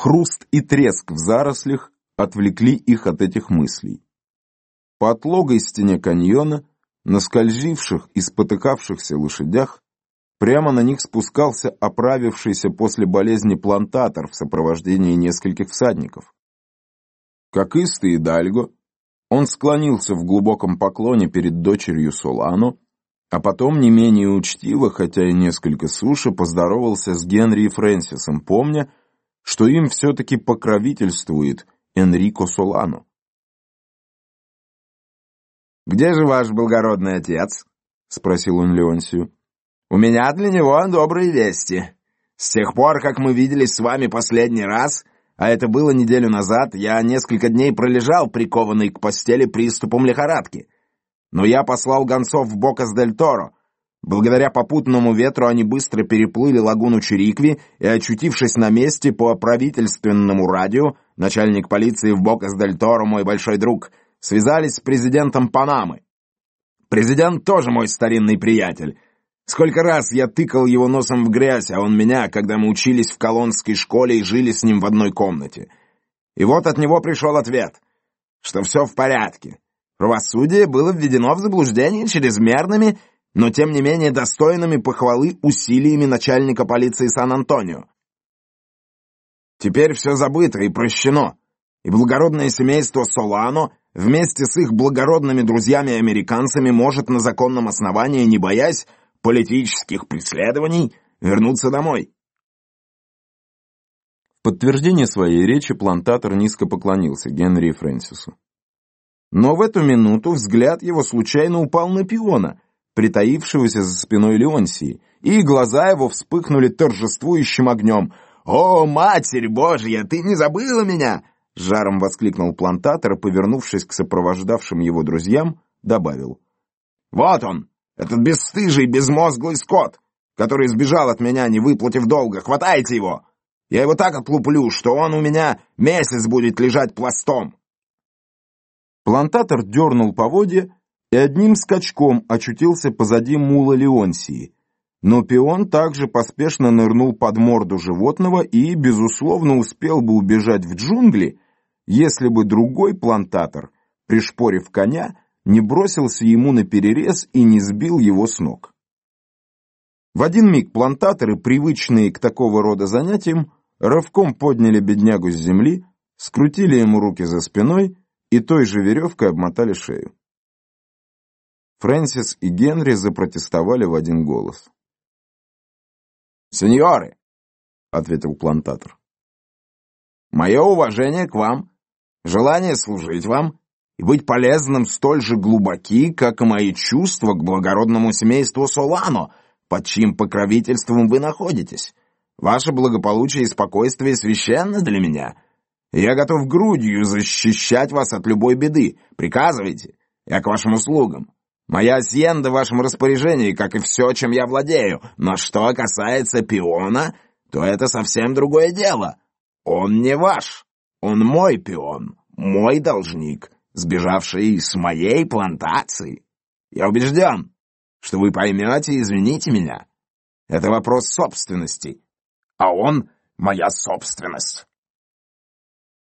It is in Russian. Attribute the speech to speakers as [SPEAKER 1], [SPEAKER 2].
[SPEAKER 1] Хруст и треск в зарослях отвлекли их от этих мыслей. По отлогой стене каньона, на скользивших и спотыкавшихся лошадях, прямо на них спускался оправившийся после болезни плантатор в сопровождении нескольких всадников. Как истый Дальго, он склонился в глубоком поклоне перед дочерью Солано, а потом не менее учтиво, хотя и несколько суше, поздоровался с Генри и Фрэнсисом, помня, что им все-таки покровительствует Энрико Солано.
[SPEAKER 2] «Где же ваш благородный отец?» — спросил он Леонсию. «У меня для него добрые вести. С тех пор, как мы виделись с вами последний раз, а это было неделю назад, я несколько дней пролежал, прикованный к постели приступом лихорадки. Но я послал гонцов в Бокас-дель-Торо, Благодаря попутному ветру они быстро переплыли лагуну Чирикви и, очутившись на месте по правительственному радио, начальник полиции в Бокас-дель-Торо, мой большой друг, связались с президентом Панамы. Президент тоже мой старинный приятель. Сколько раз я тыкал его носом в грязь, а он меня, когда мы учились в колонской школе и жили с ним в одной комнате. И вот от него пришел ответ, что все в порядке. Правосудие было введено в заблуждение чрезмерными но тем не менее достойными похвалы усилиями начальника полиции Сан-Антонио. Теперь все забыто и прощено, и благородное семейство Солано вместе с их благородными друзьями-американцами может на законном основании, не боясь политических преследований, вернуться домой.
[SPEAKER 1] В подтверждение своей речи плантатор низко поклонился Генри Фрэнсису. Но в эту минуту взгляд его случайно упал на пиона — притаившегося за спиной Леонсии, и глаза его вспыхнули торжествующим огнем. «О, Матерь Божья, ты не забыла меня!» Жаром воскликнул плантатор повернувшись к сопровождавшим его друзьям, добавил.
[SPEAKER 2] «Вот он, этот бесстыжий, безмозглый скот, который сбежал от меня, не выплатив долга. Хватайте его! Я его так отлуплю, что он у меня месяц будет лежать пластом!»
[SPEAKER 1] Плантатор дернул поводья, и одним скачком очутился позади мула Леонсии. Но пион также поспешно нырнул под морду животного и, безусловно, успел бы убежать в джунгли, если бы другой плантатор, пришпорив коня, не бросился ему на перерез и не сбил его с ног. В один миг плантаторы, привычные к такого рода занятиям, рывком подняли беднягу с земли, скрутили ему руки за спиной и той же веревкой обмотали шею. Фрэнсис и Генри запротестовали в один голос.
[SPEAKER 2] «Сеньоры!» — ответил плантатор. «Мое уважение к вам, желание служить вам и быть полезным столь же глубоки, как и мои чувства к благородному семейству Солано, под чьим покровительством вы находитесь. Ваше благополучие и спокойствие священны для меня. Я готов грудью защищать вас от любой беды. Приказывайте, я к вашим услугам». Моя асьенда в вашем распоряжении, как и все, чем я владею. Но что касается пиона, то это совсем другое дело. Он не ваш. Он мой пион, мой должник, сбежавший с моей плантации. Я убежден, что вы поймете и извините меня. Это вопрос собственности, а он — моя собственность.